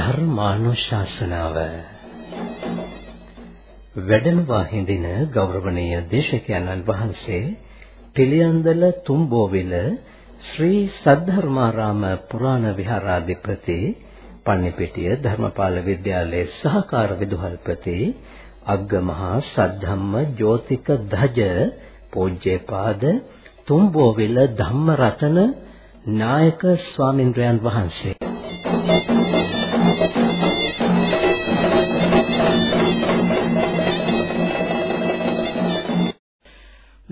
ධර්මානුශාසනාව. වැඩමවා හිඳින ගෞරවනීය දේශකයන්න් වහන්සේ පිළියන්දල තුම්බෝවිල ශ්‍රී සද්ධර්මාරාම පුරාණ විහාරාධිපති පන්නිපිටිය ධර්මපාල විද්‍යාලයේ සහකාර විදුහල්පති අග්ගමහා සද්ධම්ම ජෝතික ධජ පූජ්‍යපාද තුම්බෝවිල ධම්මරතන නායක ස්වාමින්ද්‍රයන් වහන්සේ.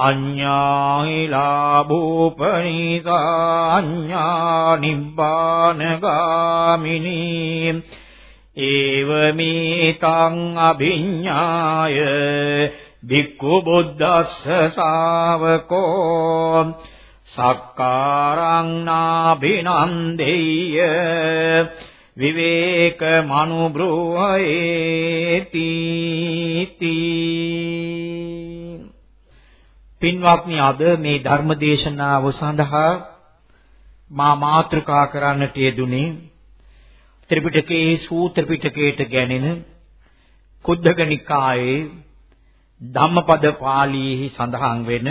අඤ්ඤාහිලා භූපනිසා අඤ්ඤා නිබ්බානගාමිනී ඒවමේතං අභිඤ්ඤාය. භික්ඛු බුද්දස්ස ශාවකෝ. සක්කාරං නාභිනන්දෙය්‍ය. විවේක මනුබ්‍රෝහේති තී පින්වත්නි අද මේ ධර්ම දේශනාව සඳහා මා මාතෘකා කරන්නට යෙදුනේ ත්‍රිපිටකයේ සූත්‍ර පිටකයට ගැනෙන කුද්දක නිකායේ ධම්මපද පාළියේහි සඳහන් වෙන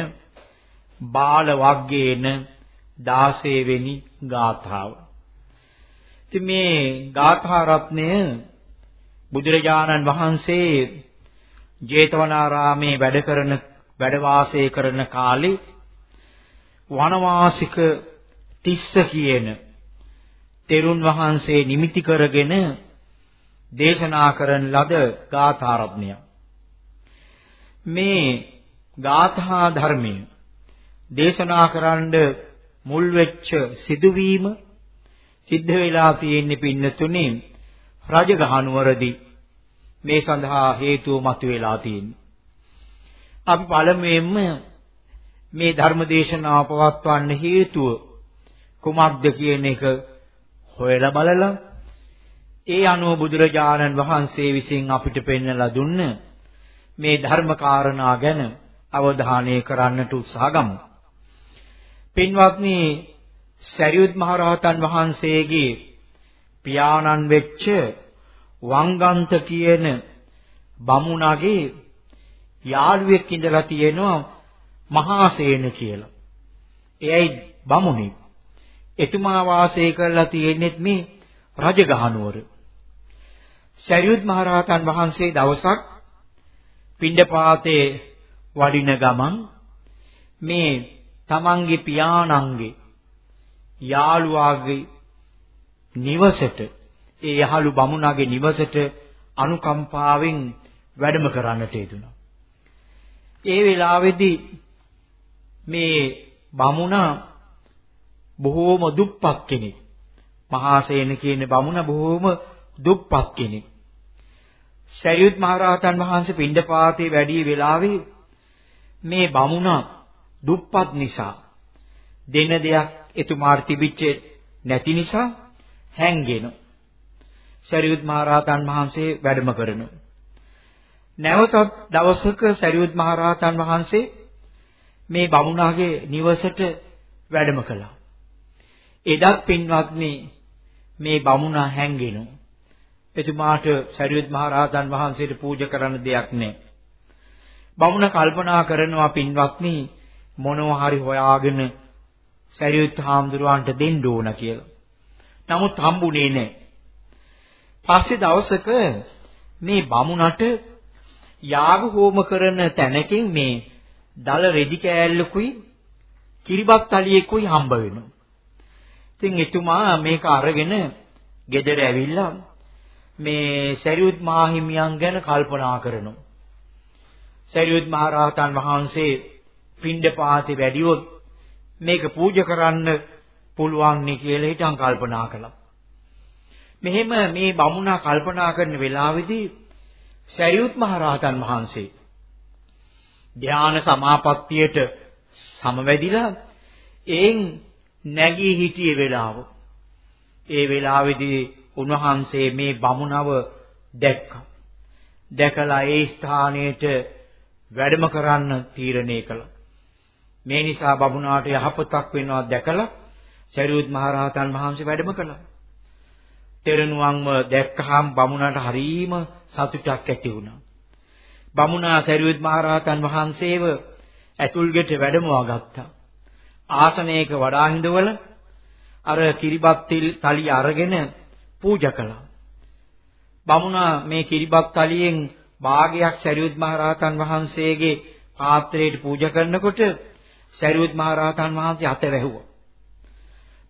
බාල වග්ගේන 16 වෙනි ගාථාව. ඉතින් මේ ගාථා රත්නය බුදුරජාණන් වහන්සේ ජේතවනාරාමේ වැඩ කරන වැඩ වාසය කරන කාලේ වනවාසික තිස්ස කියන තෙරුන් වහන්සේ නිමිති කරගෙන දේශනා කරන ලද ගාථා රත්නය මේ ගාථා ධර්මය දේශනා කරන්න මුල් වෙච්ච සිදුවීම සිද්ධ වෙලා තියෙන්නේ පින්නතුනේ රජගහනුවරදී. මේ සඳහා හේතුව මතුවලා තියෙන්නේ. අපි පළමුවෙන්ම මේ ධර්ම දේශනාව පවත්වන්න හේතුව කුමක්ද කියන එක හොයලා බලලා ඒ අනුව බුදුරජාණන් වහන්සේ විසින් අපිට පෙන්වලා දුන්න මේ ධර්ම කාරණා ගැන අවධානය කරන්නට උත්සාහ ගමු. පින්වත්නි සරියුත් මහරහතන් වහන්සේගේ පියාණන් වෙච්ච වංගන්ත කියන බමුණගේ යාළුවෙක් ඉඳලා තියෙනවා මහාසේන කියලා. එයයි බමුණෙක්. එතුමා වාසය කරලා තියෙනෙත් මේ රජගහනුවර. සරියුත් මහරහතන් වහන්සේ දවසක් පිණ්ඩපාතේ වඩින ගමන් මේ තමන්ගේ පියාණන්ගේ යාළුවාගේ නිවසට ඒ යහළු බමුණගේ නිවසට අනුකම්පාවෙන් වැඩම කරන්නට යෙදුණා. ඒ වෙලාවේදී මේ බමුණ බොහෝම දුප්පත් කෙනෙක්. මහාසේන කියන බමුණ බොහෝම දුප්පත් කෙනෙක්. සරියුත් මහරහතන් වහන්සේ පිණ්ඩපාතේ වැඩි වෙලාවේ මේ බමුණ දුප්පත් නිසා දෙන දෙයක් එතුමාට තිබිච්ච නැති නිසා හැංගෙන සරියුත් මහරහතන් වහන්සේ වැඩම කරනවා. නැවතත් දවසක සරියුත් මහරහතන් වහන්සේ මේ බමුණාගේ නිවසට වැඩම කළා. එදත් පින්වත්නි මේ බමුණා හැංගෙනු. එතුමාට සරියුත් මහරහතන් වහන්සේට පූජා කරන්න දෙයක් නැහැ. බමුණ කල්පනා කරනවා පින්වත්නි මොනවා හරි හොයාගෙන සරියුත් හාමුදුරුවන්ට දෙන්න ඕන කියලා. නමුත් හම්බුනේ නැහැ. පස්සේ දවසක මේ බමුණට යාග හෝම කරන තැනකින් මේ දල රෙදි කෑල්ලකුයි කිරිබත් තලියකුයි හම්බ වෙනවා. ඉතින් එතුමා මේක අරගෙන ගෙදර ඇවිල්ලා මේ සරියුත් මාහිමියන් ගැන කල්පනා කරනවා. සරියුත් මහරහතන් වහන්සේ පිණ්ඩපාතේ වැඩිවොත් මේක පූජා කරන්න පුළුවන් නේ කියලා හිතන් කල්පනා කළා. මෙහෙම මේ බමුණා කල්පනා කරන වෙලාවේදී සරියුත් මහ රහතන් වහන්සේ ධාන සමාපත්තියට සමවැදිලා එයින් නැගී හිටියේ වෙලාව. ඒ වෙලාවේදී උන්වහන්සේ මේ බමුණව දැක්කා. දැකලා ඒ ස්ථානයට වැඩම කරන්න තීරණය කළා. මේ නිසා බමුණාට යහපතක් වෙනවා දැකලා සරියුත් මහ රහතන් වහන්සේ වැඩම කළා. තෙරණුවන්ව දැක්කහම බමුණට හරීම සතුටක් ඇති වුණා. බමුණා සරියුත් මහ රහතන් වහන්සේව ඇතුල්ගෙට වැඩමවා ගත්තා. ආසනයක වඩා හිඳවල අර කිරිබත් තලිය අරගෙන පූජා කළා. බමුණා මේ කිරිබත් තලියෙන් භාගයක් සරියුත් මහ රහතන් වහන්සේගේ පාත්‍රයට පූජා කරනකොට සරියුත් මහ රහතන් වහන්සේ අත වැහුවා.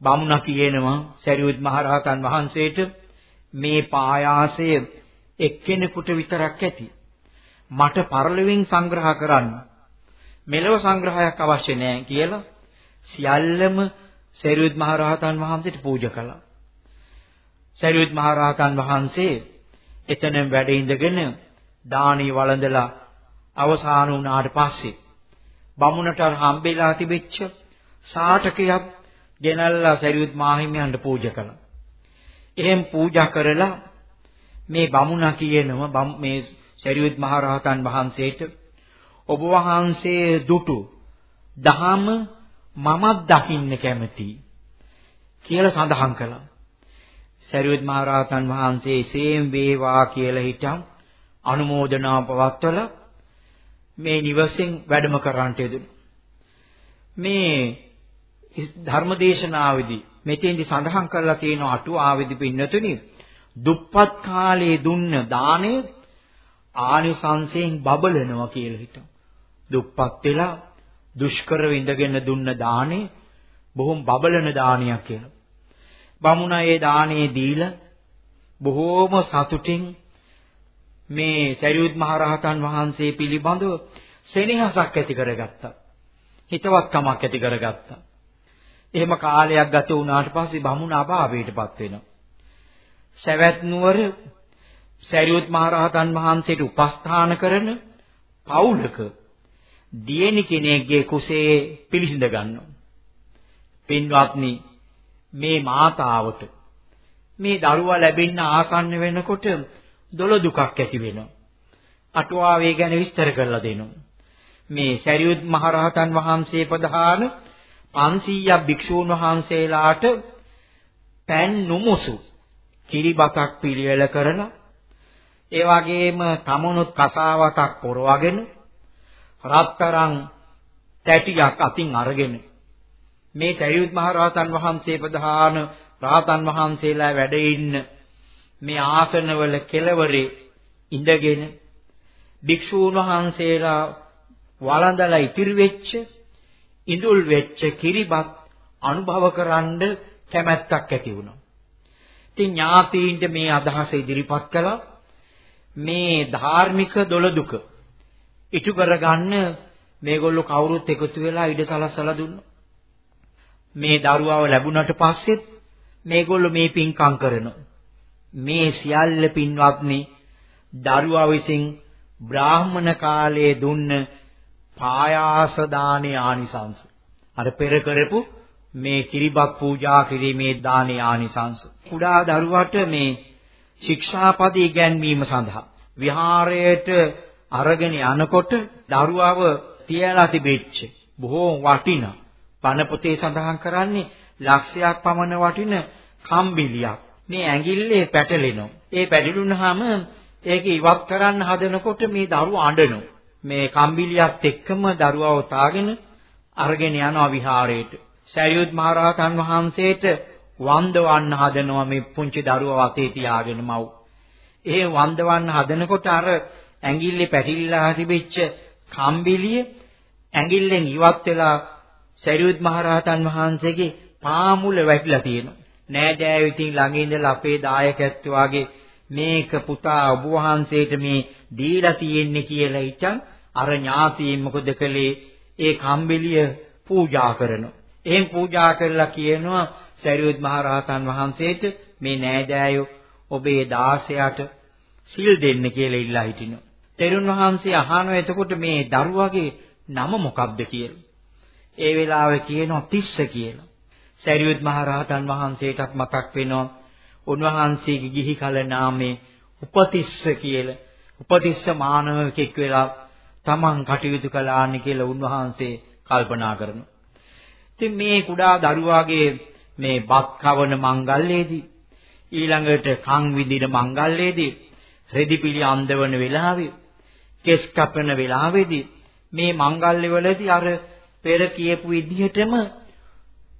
බමුණා කියනවා සරියුත් මහ රහතන් වහන්සේට මේ පායාසය එක්කෙනෙකුට විතරක් ඇති. මට පරලොවෙන් සංග්‍රහ කරන්න. මෙලව සංග්‍රහයක් අවශ්‍ය නැහැ කියලා සියල්ලම සරියුත් මහ රහතන් වහන්සේට පූජා කළා. සරියුත් මහ රහතන් වහන්සේ එතන වැඩ ඉඳගෙන දානි වළඳලා අවසාන වුණාට පස්සේ බමුණට හම්බෙලා තිබෙච්ච සාටකයක් ගෙනල්ලා සරියුත් මාහිමියන්ට පූජා කළා. එහෙන් පූජා කරලා මේ බමුණා කියනවා මේ සරියුත් මහරහතන් වහන්සේට ඔබ වහන්සේ දුටු දහම මමත් දකින්න කැමතියි කියලා සඳහන් කළා. සරියුත් මහරහතන් වහන්සේ සේම් වේවා කියලා හිටන් අනුමෝදනා පවත්වලා මේ නිවසෙන් වැඩම කරන්නට යෙදුණා. මේ ධර්මදේශනාවේදී මෙතෙන්දි සඳහන් කරලා තියෙන අටුවාවේදී පින්නතුනි දුප්පත් කාලේ දුන්න දාණය ආනිසංසයෙන් බබලනවා කියලා හිතමු. දුප්පත් වෙලා දුෂ්කර විඳගෙන දුන්න දාණය බොහොම බබලන දානයක් කියලා. බමුණා ඒ දාණේ දීලා බොහෝම සතුටින් මේ සරියුත් මහ රහතන් වහන්සේ පිළිබඳව සෙනෙහසක් ඇති කරගත්තා. හිතවත්කමක් ඇති කරගත්තා. එහෙම කාලයක් ගත වුණාට පස්සේ බමුණ අභාවයටපත් වෙනවා. සවැත් නුවර සරියුත් මහරහතන් වහන්සේට උපස්ථාන කරන පවුලක දියණි කෙනෙක්ගේ කුසේ පිළිසිඳ ගන්නවා. පින්වත්නි මේ මාතාවට මේ දරුවා ලැබෙන්න ආසන්න වෙනකොට දොළ දුකක් ඇති වෙනවා. අටුවාවේ ගැන විස්තර කරලා දෙනවා. මේ සරියුත් මහරහතන් වහන්සේ ප්‍රධාන 500ක් භික්ෂූන් වහන්සේලාට පෑන් නුමුසු කිරිබතක් පිළිවෙල කරලා ඒ වගේම තමනුත් කසාවතක් පොරවගෙන රත්තරන් තැටියක් අතින් අරගෙන මේ සරියුත් මහ රහතන් වහන්සේ ප්‍රධාන රහතන් වහන්සේලා වැඩ ඉන්න මේ ආසනවල කෙළවරේ ඉඳගෙන භික්ෂූන් වහන්සේලා වළඳලා ඉතිරි වෙච්ච ඉඳුල් වෙච්ච කිරිබත් අනුභව කරන්න කැමැත්තක් ඇති වුණා. ඉතින් ඥාතීන්ට මේ අදහස ඉදිරිපත් කළා. මේ ධාර්මික දොළදුක ඉටු කරගන්න මේගොල්ලෝ කවුරුත් එකතු වෙලා ඉඩ සලස්සලා දුන්නා. මේ දරුවාව ලැබුණට පස්සෙත් මේගොල්ලෝ මේ පින්කම් කරනවා. මේ සියල්ල පින්වත්නි දරුවා විසින් බ්‍රාහ්මණ කාලයේ දුන්න පායාස දානේ ආනිසංස. අර පෙර කරපු මේ කිරිබත් පූජා කිරීමේ දානේ ආනිසංස. කුඩා දරුවට මේ ශික්ෂාපද ඉගැන්වීම සඳහා විහාරයට අරගෙන යනකොට දරුවව තියලා තිබෙච්ච බොහෝ වටිනා පණ පොතේ සඳහන් කරන්නේ ලක්ෂයක් පමණ වටින කම්බිලියක් මේ ඇඟිල්ලේ පැටලෙනවා. ඒ පැටලුනහම ඒක ඉවත් කරන්න හදනකොට මේ දරුවා අඬනවා. මේ කම්බිලියත් එක්කම දරුවව තාගෙන අරගෙන යනවා විහාරයට. සරියුත් මහරහතන් වහන්සේට වන්දවන්න හදනවා මේ පුංචි දරුවා වතේ තියාගෙන මව්. ඒ වන්දවන්න හදනකොට අර ඇඟිල්ලේ පැටිල්ලා තිබෙච්ච කම්බිලිය ඇඟිල්ලෙන් ඉවත් වෙලා සරියුත් මහරහතන් වහන්සේගේ පාමුල වැටිලා තියෙනවා. නෑදෑයෝ ඉතින් ළඟ ඉඳලා අපේ දායකත්ව වගේ මේක පුතා ඔබ වහන්සේට මේ දීලා තියෙන්නේ කියලා හිතන් අර ඥාතීන් මොකද කළේ ඒ කම්බෙලිය පූජා කරනවා. එහෙන් පූජා කරලා කියනවා සරියුත් මහ රහතන් වහන්සේට මේ නෑදෑයෝ ඔබේ 16ට සිල් දෙන්න කියලා ඉල්ලා හිටිනවා. තෙරුන් වහන්සේ අහනවා එතකොට මේ දරුවාගේ නම මොකක්ද කියලා. ඒ වෙලාවේ කියනවා තිස්ස කියලා. සරියුත් මහ රහතන් වහන්සේටත් මතක් වෙනවා උන්වහන්සේගේ ගිහි කල නාමේ උපතිස්ස කියලා. උපතිස්ස මානවකෙක් වෙලා තමන් කටයුතු කළාන්නේ කියලා උන්වහන්සේ කල්පනා කරනවා. ඉතින් මේ කුඩා දරුවාගේ මේ බත් කවන මංගල්‍යයේදී ඊළඟට කන් විදින මංගල්‍යයේදී රෙදිපිලි අන්දවන වෙලාවේ කෙස් කපන වෙලාවේදී මේ මංගල්‍යවලදී අර පෙර කියපු විදිහටම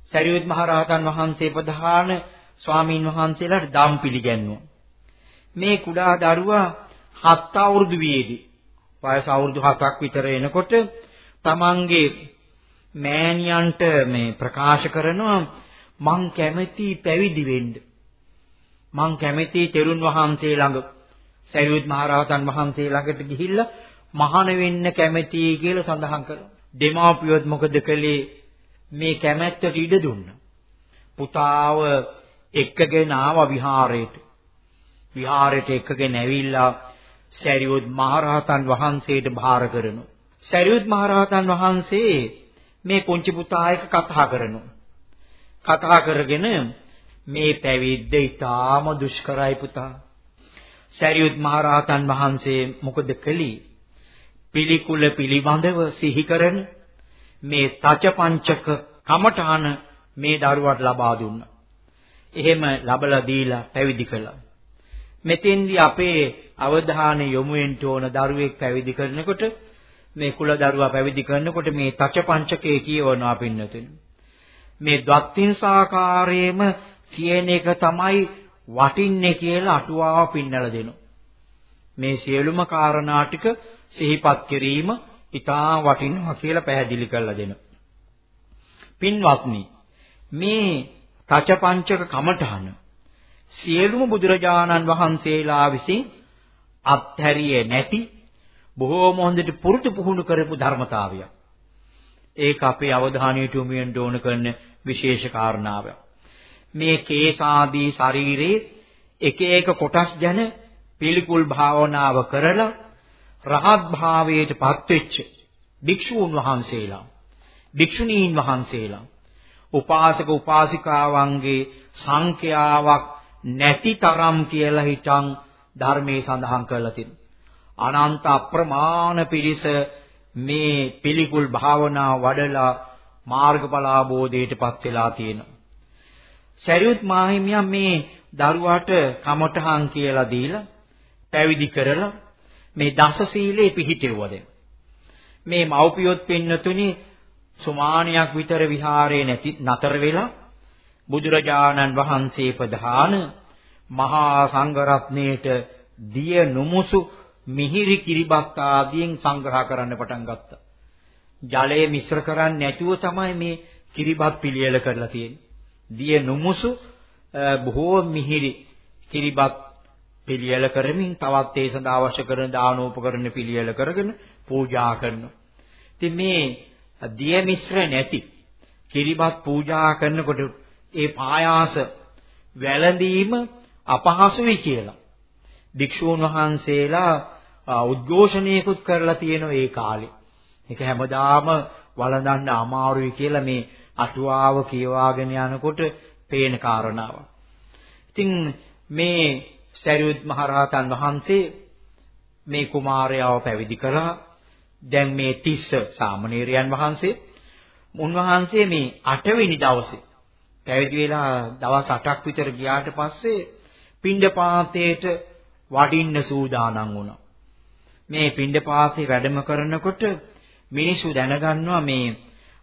සරියුත් මහ රහතන් වහන්සේ ප්‍රධාන ස්වාමීන් වහන්සේලාට දම් පිළිගැන්වුවා. මේ කුඩා දරුවා හත් අවුරුදු වියේදී වයස අවුරුදු 7ක් විතර එනකොට තමන්ගේ මෑණියන්ට මේ ප්‍රකාශ කරනවා මං කැමති පැවිදි වෙන්න. මං කැමති තෙරුන් වහන්සේ ළඟ සරියුත් මහ රහතන් වහන්සේ ළඟට ගිහිල්ලා මහාන වෙන්න කැමති කියලා සඳහන් කරනවා. දෙමාපියොත් මොකද කළේ? මේ කැමැත්තට ඉඩ දුන්නා. පුතාව එක්කගෙන ආවා විහාරයට. විහාරයට එක්කගෙන ඇවිල්ලා සරියුත් මහරහතන් වහන්සේට භාර කරනවා. සරියුත් මහරහතන් වහන්සේ මේ පුංචි පුතා එක්ක කතා කරනවා. කතා කරගෙන මේ පැවිද්ද ඊටාම දුෂ්කරයි පුතා. සරියුත් මහරහතන් වහන්සේ මොකද කළේ? පිළිකුල පිළිබඳව සිහි කරන මේ තචපංචක කමඨාන මේ දරුවට ලබා දුන්නා. එහෙම ලබලා දීලා පැවිදි කළා. මෙතෙන්දී අපේ අවධානය යොමු වෙන්න ඕන දරුවෙක් පැවිදි කරනකොට මේ කුල දරුවා පැවිදි කරනකොට මේ තචපංචකේ කියවනවා පින්නතුනි. මේ ද්වත්තිංසාකාරයේම කියන එක තමයි වටින්නේ කියලා අටුවාව පින්නලා දෙනවා. මේ සියලුම කාරණා ටික සිහිපත් කිරීම ඊටා වටිනවා කියලා පැහැදිලි කරලා දෙනවා. පින්වත්නි මේ තචපංචක කමඨහන සියලුම බුදුරජාණන් වහන්සේලා විසින් අත්හැරියේ නැති බොහෝම හොඳට පුරුදු පුහුණු කරපු ධර්මතාවයක්. ඒක අපේ අවධානයට යොමු වෙන්න ඕන කරන විශේෂ කාරණාවක්. මේ කේසාදී ශරීරයේ එක එක කොටස් ගැන පිළිකුල් භාවනාව කරලා රහත් භාවයට පත්වෙච්ච භික්ෂූන් වහන්සේලා භික්ෂුණීන් වහන්සේලා උපාසක උපාසිකාවන්ගේ සංඛ්‍යාවක් නැති තරම් කියලා හිතන් ධර්මයේ සඳහන් කරලා තියෙනවා. අනන්ත අප්‍රමාණ පිරිස මේ පිළිකුල් භාවනා වඩලා මාර්ගඵල ආબોධයටපත් වෙලා තියෙනවා. සරියුත් මාහිමියන් මේ දරුවාට කමඨහන් කියලා දීලා පැවිදි කරලා මේ දස සීලේ පිහිටෙවුවද මේ මව්පියොත් පින්නතුනි සුමානියක් විතර විහාරේ නැති නතර වෙලා බුදුරජාණන් වහන්සේ ප්‍රධාන මහා සංඝරත්නයේට දිය නුමුසු මිහිරි කිරිබත් ආදියෙන් සංග්‍රහ කරන්න පටන් ගත්තා. ජලය මිශ්‍ර කරන්නේ නැතුව තමයි මේ කිරිබත් පිළියෙල කරලා තියෙන්නේ. දිය නුමුසු බොහෝ මිහිරි කිරිබත් පිළියෙල කරමින් තවත් ඒ සඳහා අවශ්‍ය කරන දානෝපකරණ පිළියෙල කරගෙන පූජා කරනවා. ඉතින් මේ දිය මිශ්‍ර නැති කිරිබත් පූජා කරනකොට ඒ පායාස වැළඳීම අපහසුයි කියලා. භික්ෂූන් වහන්සේලා උද්ඝෝෂණයකුත් කරලා තියෙනවා ඒ කාලේ. ඒක හැමදාම වළඳන්න අමාරුයි කියලා මේ අටුවාව කියවාගෙන යනකොට පේන කාරණාවක්. ඉතින් මේ සරියුත් මහරහතන් වහන්සේ මේ කුමාරයාව පැවිදි කළා. දැන් මේ තිස්ස සාමණේරයන් වහන්සේ උන්වහන්සේ මේ 8 වෙනි දවසේ පැවිදි වෙලා දවස් 8ක් විතර ගියාට පස්සේ පිණ්ඩපාතේට වඩින්න සූදානම් වුණා. මේ පිණ්ඩපාතේ වැඩම කරනකොට මිනිස්සු දැනගන්නවා මේ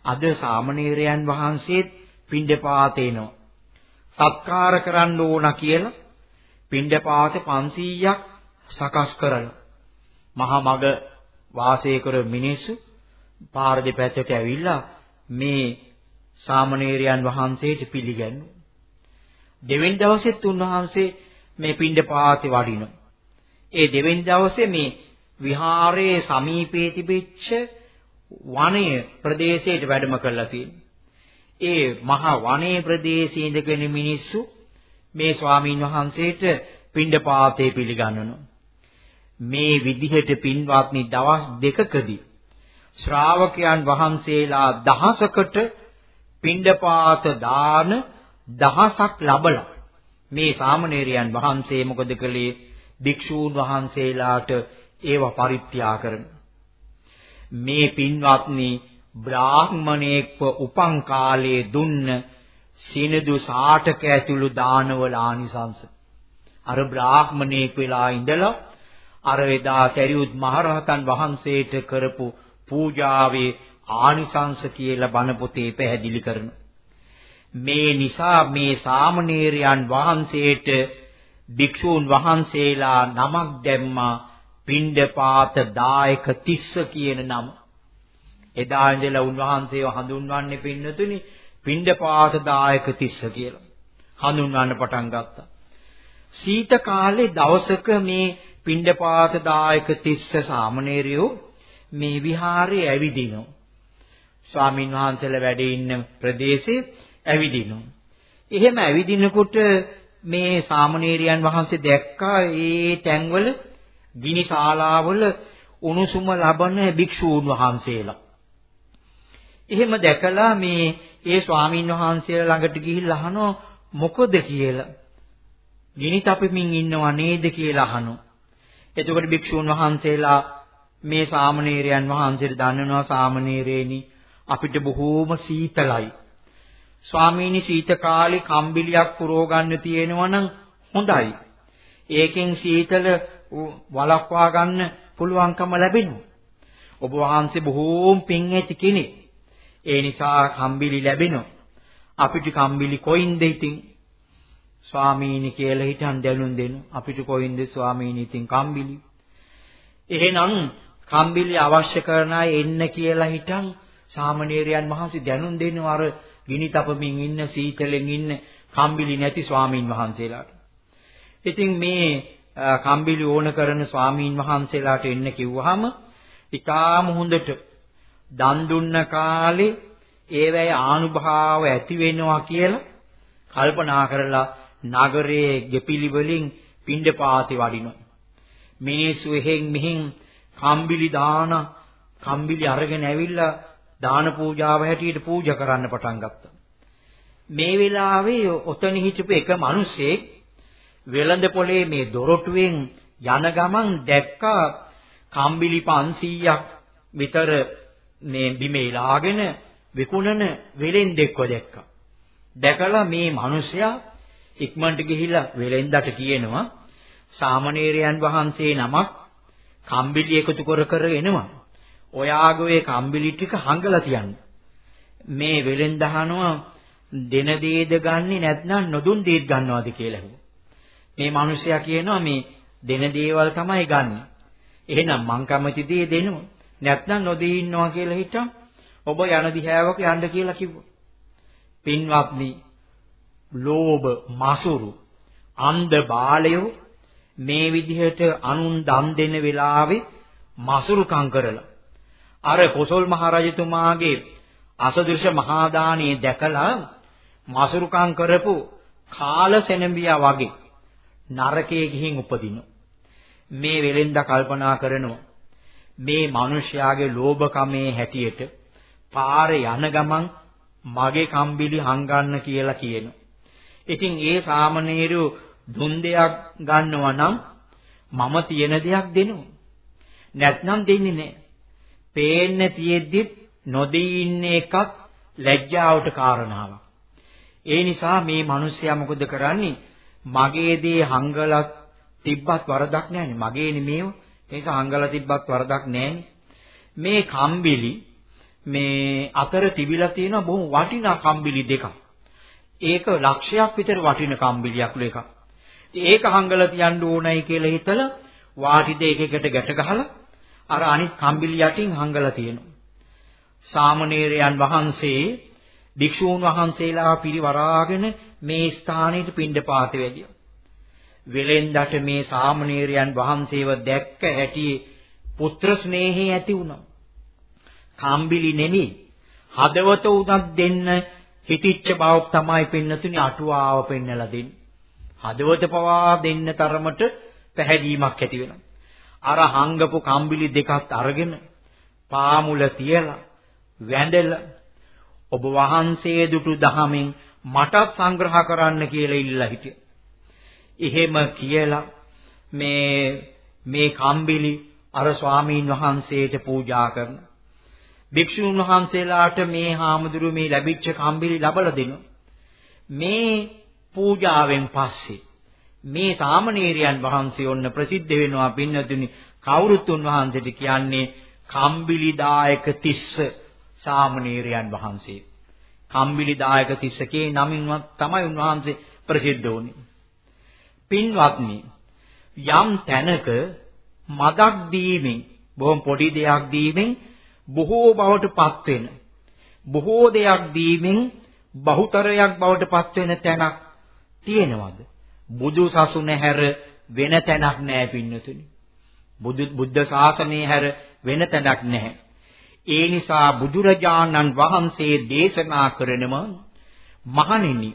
අද සාමණේරයන් වහන්සේත් පිණ්ඩපාතේනෝ සත්කාර කරන්න ඕන කියලා පිණ්ඩපාත 500ක් සකස් කරලා මහා මග වාසය කර මිනිස්සු පාර දෙපැත්තට ඇවිල්ලා මේ සාමණේරයන් වහන්සේට පිළිගන්නු. දෙවෙනි දවසෙත් උන්වහන්සේ මේ පිණ්ඩපාතේ වඩිනවා. ඒ දෙවෙනි දවසේ මේ විහාරයේ සමීපයේ තිබෙච්ච වනය ප්‍රදේශයට වැඩම කරලා තියෙනවා. ඒ මහා වනයේ ප්‍රදේශයේ ඉඳගෙන මිනිස්සු මේ ස්වාමීන් වහන්සේට පින්ඩපාතේ පිළිගන්නනවා. මේ විදිහට පින්වත්නි දවස් දෙකකදී ශ්‍රාවකයන් වහන්සේලා දහසකට පින්ඩපාත දාන දහසක් ලබලා මේ සාමණේරයන් වහන්සේ මොකද කළේ? භික්ෂූන් වහන්සේලාට ඒව පරිත්‍යාග කරන. මේ පින්වත්නි බ්‍රාහ්මණයෙක්ව උපන් කාලයේ දුන්න සිනදු සාටක ඇතුළු දානවල ආනිසංස. අර බ්‍රාහ්මණයෙක් වෙලා ඉඳලා අර එදා සරියුත් මහරහතන් වහන්සේට කරපු පූජාවේ ආනිසංස කියලා බණ පොතේ පැහැදිලි කරනවා. මේ නිසා මේ සාමණේරයන් වහන්සේට භික්ෂූන් වහන්සේලා නමක් දැම්මා පින්ඩපාත දායක තිස්ස කියන නම. එදා ඉඳලා උන්වහන්සේව හඳුන්වන්නේ පින්නතුනි පින්ඩපාත දායක තිස්ස කියලා. හඳුන්වන්න පටන් ගත්තා. සීත කාලේ දවසක මේ පින්ඩපාත දායක තිස්ස සාමණේරයෝ මේ විහාරේ ඇවිදිනවා. ස්වාමින් වහන්සේලා වැඩ ඉන්න ප්‍රදේශේ ඇවිදිනවා. එහෙම ඇවිදිනකොට මේ සාමණේරයන් වහන්සේ දැක්කා ඒ තැන්වල ගිනි ශාලාවල උණුසුම ලබන භික්ෂූන් වහන්සේලා. එහෙම දැකලා මේ ඒ ස්වාමින් වහන්සේලා ළඟට ගිහිල්ලා අහනවා මොකද කියලා. ගිනි තපමින් ඉන්නව නේද කියලා අහනවා. එතකොට භික්ෂූන් වහන්සේලා මේ සාමණේරයන් වහන්සේට දන්නනවා සාමණේරේනි අපිට බොහෝම සීතලයි. ස්වාමීනි සීත කාලේ කම්බිලියක් පුරව ගන්න තියෙනවා නම් හොඳයි. ඒකෙන් සීතල වළක්වා ගන්න පුළුවන්කම ලැබෙනවා. ඔබ වහන්සේ බොහෝම පිං ඇති කෙනෙක්. ඒ නිසා කම්බිලි ලැබෙනවා. අපිට කම්බිලි කොයින්ද ඉතින්? ස්වාමීනි කියලා හිටන් දැනුම් දෙනු. අපිට කොයින්ද ස්වාමීනි ඉතින් කම්බිලි? එහෙනම් කම්බිලි අවශ්‍ය කරන අය එන්න කියලා හිටන් සාමණේරයන් වහන්සේ දැනුම් දෙනවා අර ගිනි තපමින් ඉන්න සීතලෙන් ඉන්න කම්බිලි නැති ස්වාමීන් වහන්සේලාට. ඉතින් මේ කම්බිලි ඕන කරන ස්වාමීන් වහන්සේලාට එන්න කිව්වහම ඊටාම හොඳට දන් දුන්න කාලේ ඒවැය ආනුභාව ඇති වෙනවා කියලා කල්පනා කරලා නගරයේ ගෙපිලි වලින් පිණ්ඩපාතේ වඩිනවා. මිනිස්සු එහෙන් මෙහෙන් කම්බිලි දාන කම්බිලි අරගෙන ඇවිල්ලා දාන පූජාව හැටියට පූජා කරන්න පටන් ගත්තා. මේ වෙලාවේ ඔතන හිටපු එක මිනිසෙක් වෙළඳ පොලේ මේ දොරටුවෙන් යන ගමන් දැක්කා කම්බිලි 500ක් විතර මේ බිමේ ලාගෙන විකුණන වෙලෙන්දෙක්ව දැක්කා. දැකලා මේ මිනිසයා ඉක්මනට ගිහිල්ලා වෙලෙන්දට කියනවා සාමණේරයන් වහන්සේ නමක් කම්බිලි එකතු කර කර එනවා. ඔයාගේ කම්බිලි ටික හංගලා තියන්න. මේ වෙලෙන් දහනවා දෙන දේද ගන්නෙ නැත්නම් නොදුන් දේත් ගන්නවද කියලා ඇහුවා. මේ මිනිසයා කියනවා මේ දෙන දේවල් තමයි ගන්න. එහෙනම් මං කැමති දේ දෙනවා. නැත්නම් නොදී ඉන්නවා කියලා හිතන් ඔබ යන දිහාවක යන්න කියලා කිව්වා. පින්වත්නි, ලෝභ, මසුරු, අන්ධ බාලයෝ මේ විදිහට අනුන් දන් දෙන වෙලාවේ මසුරුකම් කරලා අර කොසල් මහරජතුමාගේ අසදෘශ මහා දානිය දැකලා මසුරුකම් කරපු කාලසෙනඹියා වගේ නරකයේ ගිහින් උපදින මේ වෙලෙන්ද කල්පනා කරනවා මේ මිනිස්යාගේ ලෝභකමේ හැටියට පාරේ යන ගමන් මගේ කම්බිලි හංගන්න කියලා කියනවා. ඉතින් ඒ සාමණේරු දුන් දෙයක් ගන්නවා නම් මම තියෙන දෙයක් දෙනවා. නැත්නම් දෙන්නේ නැහැ. පේන්නේ තියෙද්දිත් නොදී ඉන්න එකක් ලැජ්ජාවට කාරණාවක්. ඒ නිසා මේ මිනිස්සයා මොකද කරන්නේ? මගේ දේ හංගලා තිබ්බත් වරදක් නැහැනේ. මගේ නෙමේව. ඒ නිසා හංගලා තිබ්බත් වරදක් නැහැනේ. මේ කම්බිලි මේ අතර තිබිලා තියෙන බොහොම වටිනා කම්බිලි දෙකක්. ඒක ලක්ෂයක් විතර වටින කම්බිලියක්ලු එකක්. ඒක හංගලා තියන්න ඕනයි කියලා හිතලා වාටි දෙකකට ගැට ගහලා අර අනිත් කම්බිලි යටින් හංගලා තියෙනවා. සාමණේරයන් වහන්සේ භික්ෂූන් වහන්සේලා පිරිවරාගෙන මේ ස්ථානෙට පිණ්ඩපාත වැඩියා. වෙලෙන්දට මේ සාමණේරයන් වහන්සේව දැක්ක හැටි පුත්‍ර ස්නේහය ඇති වුණා. කම්බිලි නෙමෙයි හදවත උනත් දෙන්න හිතිච්ච බවක් තමයි පින්නතුනි අටුවාව පෙන්නලා දෙන්නේ. හදවත පවා දෙන්න තරමට පැහැදීමක් ඇති වෙනවා. අර හංගපු කම්බිලි දෙකත් අරගෙන පාමුල තියලා වැඳලා ඔබ වහන්සේ දුටු දහමින් මට සංග්‍රහ කරන්න කියලා ඉල්ලලා හිටියා. එහෙම කියලා මේ මේ කම්බිලි අර ස්වාමීන් වහන්සේට පූජා කරන භික්ෂුන් වහන්සේලාට මේ හාමුදුරු මේ ලැබිච්ච කම්බිලි ලබලා දෙනවා. මේ පූජාවෙන් පස්සේ මේ සාමණේරයන් වහන්සේ ඔන්න ප්‍රසිද්ධ වෙනවා පින්නතුනි කවුරුත් උන්වහන්සේට කියන්නේ කම්බිලි දායක තිස්ස සාමණේරයන් වහන්සේ. කම්බිලි දායක තිස්සකේ නමින්වත් තමයි උන්වහන්සේ ප්‍රසිද්ධ වුනේ. පින්වත්නි යම් තැනක මදක් දීමෙන් බොහොම පොඩි දෙයක් දීමෙන් බොහෝ බවට පත් වෙන බොහෝ දෙයක් දීමෙන් බහුතරයක් බවට පත් වෙන තැනක් තියෙනවද බුදු සසුන හැර වෙන තැනක් නැහැ පින්නතුනි බුදු බුද්ධ ශාසනය හැර වෙන තැනක් නැහැ ඒ නිසා බුදුරජාණන් වහන්සේ දේශනා කරනම මහණෙනි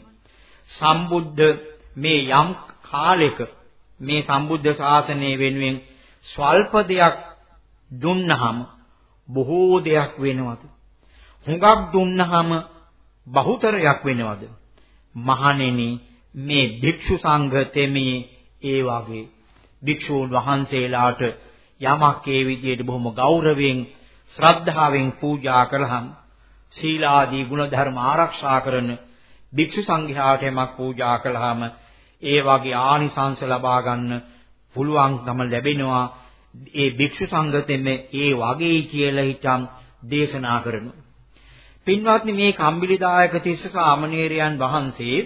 සම්බුද්ධ මේ යම් කාලයක මේ සම්බුද්ධ ශාසනය වෙනුවෙන් ස්වල්ප දෙයක් දුන්නහම බොහෝ දෙයක් වෙනවද? හුඟක් දුන්නහම බහුතරයක් වෙනවද? මහණෙනි මේ භික්ෂු සංඝ තෙමේ ඒ වගේ. භික්ෂූන් වහන්සේලාට යමක් ඒ විදිහට බොහොම ගෞරවයෙන් ශ්‍රද්ධාවෙන් පූජා කළහම සීලාදී ගුණධර්ම ආරක්ෂා කරන භික්ෂු සංඝයාට යමක් පූජා කළාම ඒ වගේ ආනිසංස ලබා ගන්න පුළුවන්කම ලැබෙනවා. ඒ භික්ෂු සංඝතෙම ඒ වගේ කියලා හිතම් දේශනා කරනවා. පින්වත්නි මේ කම්බිලිදායක තිස්ස සාමණේරයන් වහන්සේ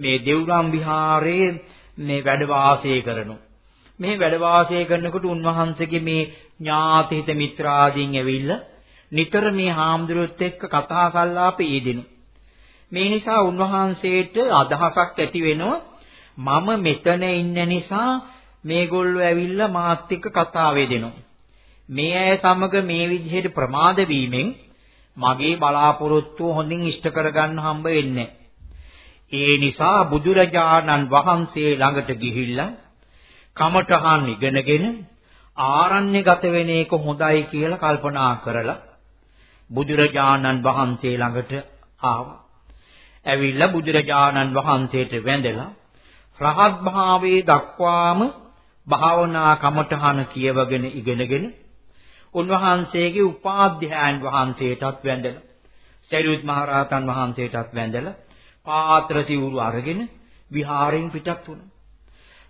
මේ දෙව්රම් විහාරයේ මේ වැඩ වාසය කරනවා මේ වැඩ වාසය කරනකොට උන්වහන්සේගේ මේ ඥාති හිත මිත්‍රාදීන් ඇවිල්ලා නිතර මේ හාමුදුරුවොත් එක්ක කතා සල්ලාප ඊදිනු. මේ නිසා උන්වහන්සේට අදහසක් ඇති වෙනවා මම මෙතන ඉන්න නිසා මේගොල්ලෝ ඇවිල්ලා මාත් එක්ක කතා වේදෙනවා. මේ අය සමග මේ විදිහට ප්‍රමාද වීමෙන් මගේ බලාපොරොත්තු හොඳින් ඉෂ්ට කරගන්න හම්බ වෙන්නේ ඒ නිසා බුදුරජාණන් වහන්සේ ළඟට ගිහිල්ලා කමඨහන් ඉගෙනගෙන ආරණ්‍යගත වෙන එක හොඳයි කියලා කල්පනා කරලා බුදුරජාණන් වහන්සේ ළඟට ආවා. ඇවිල්ලා බුදුරජාණන් වහන්සේට වැඳලා රහත් භාවයේ දක්වාම භාවනා කමඨහන කියවගෙන ඉගෙනගෙන උන්වහන්සේගේ උපාධ්‍යයන් වහන්සේටත් වැඳලා සරියුත් මහ රහතන් වහන්සේටත් වැඳලා පාත්‍ර සිවුරු අරගෙන විහාරයෙන් පිටත් වුණා.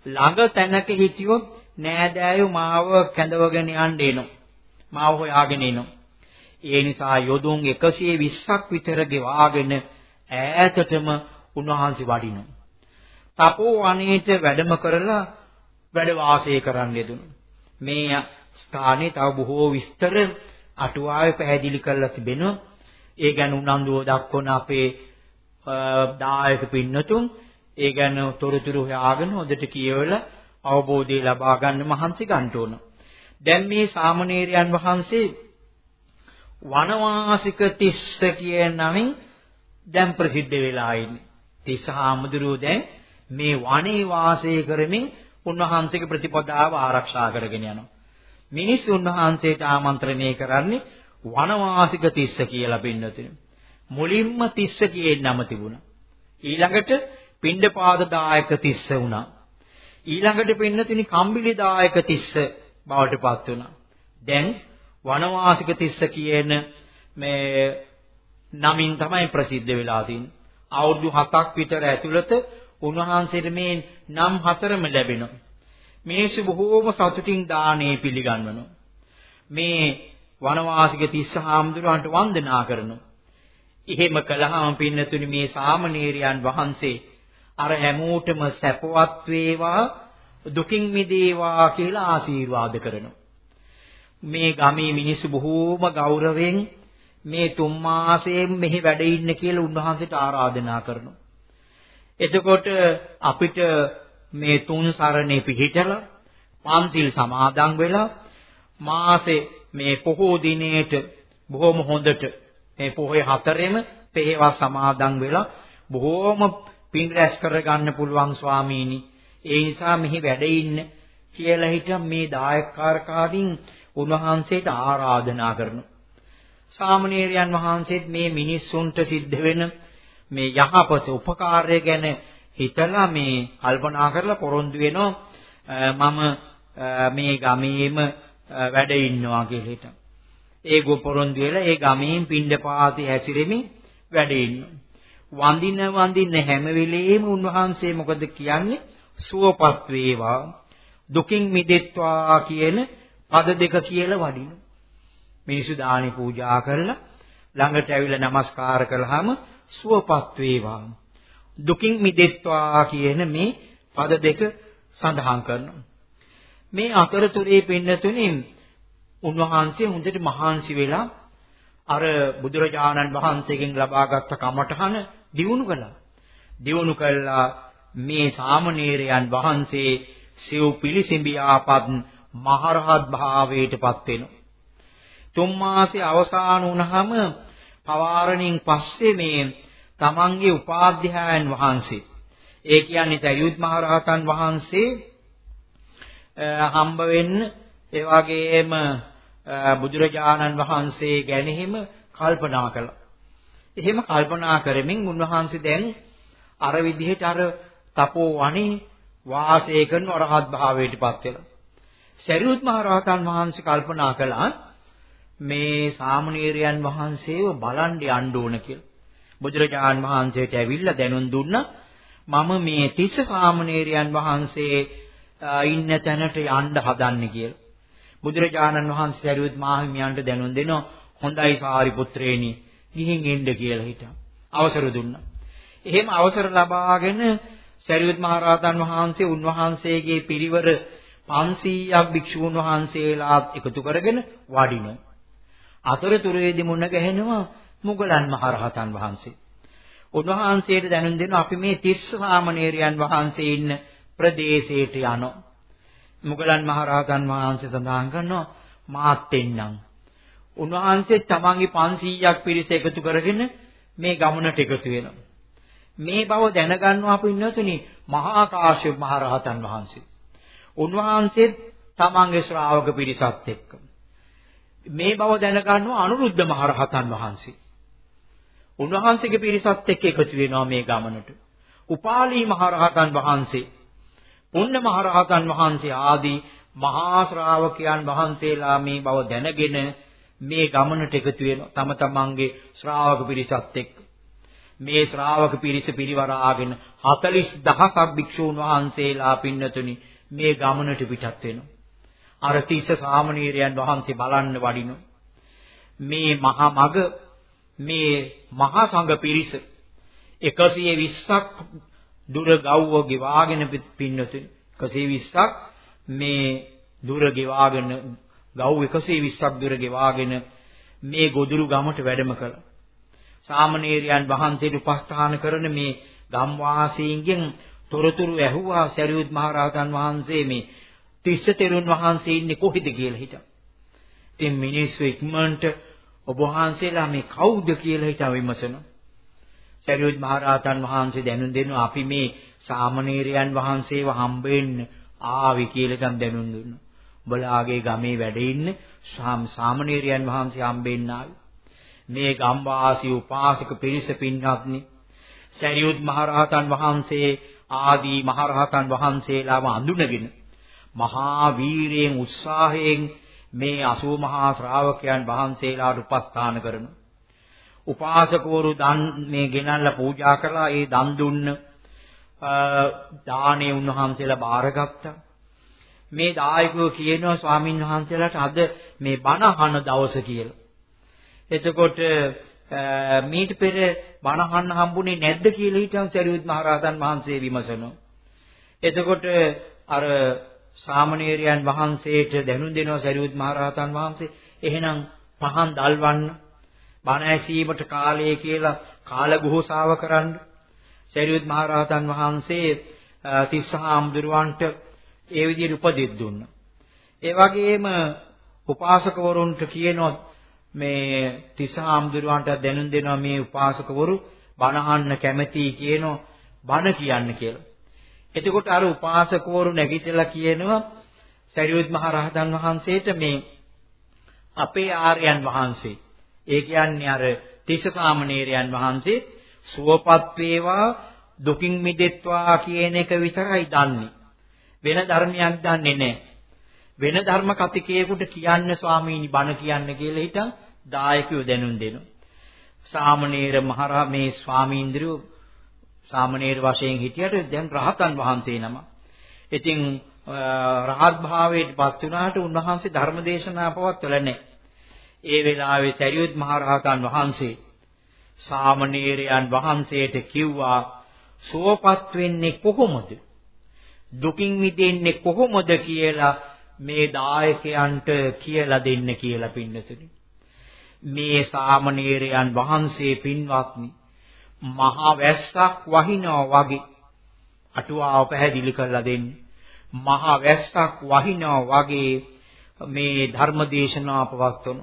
ළඟ තැනක හිටියොත් නෑදෑයෝ මාව කැඳවගෙන යන්න එනවා. මාව හොයාගෙන එනවා. ඒ නිසා යොදුන් 120ක් විතර ගෙවාගෙන ඈතටම උන්වහන්සේ වඩිනවා. තපෝ වනයේට වැඩම කරලා වැඩ වාසය කරන්න යෙදුණා. මේ ස්ථානයේ තව බොහෝ විස්තර අටුවාවේ පැහැදිලි කරලා තිබෙනවා. ඒ ගැන උනන්දුව දක්වන අපේ දායක පින්නතුන් ඒ ගැන තොරතුරු හොයාගෙන හොඳට කියවලා අවබෝධය ලබා ගන්න මහන්සි ගන්න ඕන. දැන් මේ සාමණේරයන් වහන්සේ වනවාසික තිස්ස කියන නමින් දැන් ප්‍රසිද්ධ වෙලා ඉන්නේ. තිස්ස හාමුදුරුවෝ දැන් මේ වනේ වාසය කරමින් උන්වහන්සේගේ ප්‍රතිපදාව ආරක්ෂා කරගෙන යනවා. මිනිස් උන්වහන්සේට ආමන්ත්‍රණය කරන්නේ වනවාසික තිස්ස කියලා පින්නතුනේ. මුලින්ම තිස්ස කියන නම තිබුණා. ඊළඟට පිණ්ඩපාත දායක තිස්ස වුණා. ඊළඟට පින්නතුනි කම්බිලි දායක තිස්ස බවට පත් වුණා. දැන් වනවාසික තිස්ස කියන මේ නමින් තමයි ප්‍රසිද්ධ වෙලා තියෙන්නේ. අවුරුදු 7ක් විතර ඇතුළත උන්වහන්සේට මේ නම් හතරම ලැබෙනවා. මිනිස්සු බොහෝම සතුටින් දානේ පිළිගන්වනවා. මේ වනවාසික තිස්ස හාමුදුරුවන්ට වන්දනා කරනවා. එහෙම කළාම පින්නතුනි මේ සාමණේරයන් වහන්සේ අර හැමෝටම සැපවත් වේවා දුකින් මිදේවා කියලා ආශිර්වාද කරනවා. මේ ගමේ මිනිස්සු බොහෝම ගෞරවයෙන් මේ තුන් මාසයෙන් මෙහි වැඩ ඉන්න කියලා උන්වහන්සේට ආරාධනා කරනවා. එතකොට අපිට මේ තුන් සරණේ පිහිටලා පන්තිල් සමාදන් වෙලා මාසේ මේ පොහෝ දිනේට බොහොම හොඳට මේ පොහොය හතරෙම පෙරේවා සමාදන් වෙලා බොහෝම පින් රැස් කරගන්න පුළුවන් ස්වාමීනි. ඒ නිසා මෙහි වැඩ ඉන්න කියලා හිටන් මේ දායකකාරකාදීන් උන්වහන්සේට ආරාධනා කරනවා. සාමණේරයන් වහන්සේත් මේ මිනිස්සුන්ට සිද්ධ වෙන මේ යහපත උපකාරය ගැන හිතලා මේ කල්පනා කරලා පොරොන්දු වෙනවා මම මේ ගමේම වැඩ ඉන්නවා කියලා හිතන. ඒ ගොපොරොන්දු වෙලා ඒ ගමේන් පින්ඩපාතේ හැසිරෙමින් වැඩ ඉන්නවා. වඳින වඳින හැම වෙලෙම උන්වහන්සේ මොකද කියන්නේ? සුවපත් වේවා දුකින් මිදෙත්වා කියන පද දෙක කියලා වඩිනවා. මිනිසු දානි පූජා කරලා ළඟට ඇවිල්ලා নমස්කාර කළාම සුවපත් වේවා දුකින් මිදෙත්වා කියන මේ පද දෙක සඳහන් කරනවා. මේ අතරතුරේ පින්නතුනේ උන්වහන්සේ හොඳට මහාන්සි වෙලා අර බුදුරජාණන් වහන්සේගෙන් ලබාගත් කමඨහන දිනු කළා. දිනු කළා මේ සාමණේරයන් වහන්සේ සිව් පිළිසිඹියාපත් මහරහත් භාවයටපත් වෙනවා. තුන් මාසේ අවසන් වුණාම පවාරණින් පස්සේ මේ තමන්ගේ උපාධ්‍යායන් වහන්සේ ඒ කියන්නේ සරියුත් මහරහතන් වහන්සේ හම්බ වෙන්න ඒ වගේම බුදුරජාණන් වහන්සේ ගැන හිම කල්පනා කළා. එහෙම කල්පනා කරමින් උන්වහන්සේ දැන් අර විදිහට අර තපෝ වනේ වාසය කරන අරහත් භාවයටපත් වෙලා. සරියුත් මහ රහතන් වහන්සේ කල්පනා කළා මේ සාමණේරයන් වහන්සේව බලන් යන්න ඕන කියලා. බුදුරජාන් වහන්සේට ඇවිල්ලා දැනුම් දුන්නා මම මේ තිස්ස සාමණේරයන් වහන්සේ ඉන්න තැනට යන්න හදන්නේ කියලා. බුදුරජාණන් වහන්සේ සරියුත් මාහිමියන්ට දැනුම් දෙනවා හොඳයි සාරිපුත්‍රේනි ගිහින් එන්න කියලා හිටා. අවසර දුන්නා. එහෙම අවසර ලබාගෙන සරියුත් මහරහතන් වහන්සේ උන්වහන්සේගේ පිරිවර 500ක් භික්ෂූන් වහන්සේලා එකතු කරගෙන වඩිනවා. අතරතුරේදී මුණ ගැහෙනවා මුගලන් මහරහතන් වහන්සේ. උන්වහන්සේට දැනුම් දෙනවා අපි මේ තිස්ස සාමණේරයන් වහන්සේ ඉන්න ප්‍රදේශයට යනවා. මුගලන් මහරහතන් වහන්සේ සඳහන් කරනවා මාත් එන්නම්. උන්වහන්සේ තමන්ගේ 500ක් පිරිස එකතු කරගෙන මේ ගමනට එකතු වෙනවා. මේ බව දැනගන්නවා අපි ඉන්නතුනි මහා කාශ්‍යප මහ රහතන් වහන්සේ. උන්වහන්සේත් තමන්ගේ ශ්‍රාවක පිරිසත් එක්ක. මේ බව දැනගන්නවා අනුරුද්ධ මහ රහතන් වහන්සේ. උන්වහන්සේගේ පිරිසත් එක්ක එකතු වෙනවා මේ ගමනට. උපාලි මහ රහතන් වහන්සේ, පුන්න මහ රහතන් වහන්සේ ආදී මහා ශ්‍රාවකයන් වහන්සේලා මේ බව දැනගෙන මේ ගමනට එකතු වෙනවා. තම තමන්ගේ ශ්‍රාවක පිරිසත් එක්ක. මේ ශ්‍රාවක පිරිස පිරිවරාගෙන 40000ක් භික්ෂූන් වහන්සේලා පින්නතුනි මේ ගමනට පිටත් වෙනවා. අර තිස්ස සාමණේරයන් වහන්සේ බලන්න වඩිනු. මේ මහා මග මේ මහා සංඝ පිරිස 120ක් දුර ගව්ව ගෙවාගෙන පින්නතුනි 120ක් මේ දුර ගෙවාගෙන ගව් 120ක් දුර ගෙවාගෙන මේ ගොදුරු ගමට වැඩම කළා. සාමණේරයන් වහන්සේට උපස්ථාන කරන මේ ගම්වාසීන්ගෙන් තොරතුරු ඇහුවා සරියුත් මහ රහතන් වහන්සේ මේ තිස්ස තෙරුන් වහන්සේ ඉන්නේ කොහෙද කියලා හිතා. ඉතින් මිනිස්සු ඉක්මනට ඔබ වහන්සේලා මේ කවුද කියලා හිතා විමසනවා. සරියුත් මහ රහතන් වහන්සේ දැනුම් දෙනවා අපි මේ සාමණේරයන් වහන්සේව හම්බෙන්න ආවි කියලා ගම් දැනුම් දුන්නා. උඹලාගේ ගමේ වැඩ ඉන්න සාමණේරයන් වහන්සේ හම්බෙන්න ආවි. මේ ගම්වාසී උපාසක පිරිස පින්වත්නි සරියුත් මහරහතන් වහන්සේ ආදී මහරහතන් වහන්සේලාම අඳුනගෙන මහා වීරියෙන් උත්සාහයෙන් මේ 80 මහා ශ්‍රාවකයන් වහන්සේලාට උපස්ථාන කරන උපාසකවරු දන් මේ ගෙනල්ලා පූජා කළා. ඒ දන් දුන්න දානේ උන්වහන්සේලා බාරගත්තා මේ දායකයෝ කියනවා ස්වාමින් වහන්සේලාට අද මේ බණ අහන දවස කියලා. එතකොට මීට පෙර බණ අහන්න හම්බුනේ නැද්ද කියලා හිතන් සරියුත් මහ රහතන් වහන්සේ විමසනවා. එතකොට අර සාමණේරයන් වහන්සේට දැනුම් දෙනවා සරියුත් මහ රහතන් වහන්සේ එහෙනම් පහන් දල්වන්න. බණ ඇසීමට කාලය කියලා කාලගුහසාව කරන්න සරියුත් මහ රහතන් වහන්සේ තිස්සහාම්දුරුවන්ට ඒ විදිහට උපදෙස් දුන්නා. ඒ වගේම උපාසකවරුන්ට කියනවා මේ තිසහාම්දුරුවන්ට දැනුම් දෙනවා මේ උපාසකවරු බණහන්න කැමැති කියනෝ බණ කියන්න කියලා. එතකොට අර උපාසකවරු නැගිටලා කියනවා සරියුත් මහ රහතන් වහන්සේට මේ අපේ ආර්යයන් වහන්සේ ඒ කියන්නේ අර තිස්ස සාමණේරයන් වහන්සේ සුවපත් වේවා දුකින් මිදෙත්වා කියන එක විතරයි දන්නේ. වෙන ධර්මයක් දන්නේ නැහැ. වෙන ධර්ම කතිකයෙකුට කියන්න ස්වාමීනි බණ කියන්න කියලා හිටන් දායකයෝ දැනුම් දෙනවා. සාමණේර මහරහා මේ ස්වාමීන්ද්‍රයෝ සාමණේර වශයෙන් හිටියට දැන් රහතන් වහන්සේ නම. ඉතින් රහත් භාවයට පත් වුණාට උන්වහන්සේ ධර්ම දේශනා පවත්වල නැහැ. ඒ වෙලාවේ සරියුත් මහ රහතන් වහන්සේ සාමණේරයන් වහන්සේට කිව්වා සුවපත් වෙන්නේ කොහොමද? දුකින් මිදෙන්නේ කොහොමද කියලා මේ දායකයන්ට කියලා දෙන්න කියලා පින්නතුනි. මේ සාමණේරයන් වහන්සේ පින්වත්නි මහා වැස්සක් වහිනවා වගේ අටුවාව පැහැදිලි කරලා දෙන්නේ. මහා වැස්සක් වහිනවා වගේ මේ ධර්ම දේශනාව පවත්වන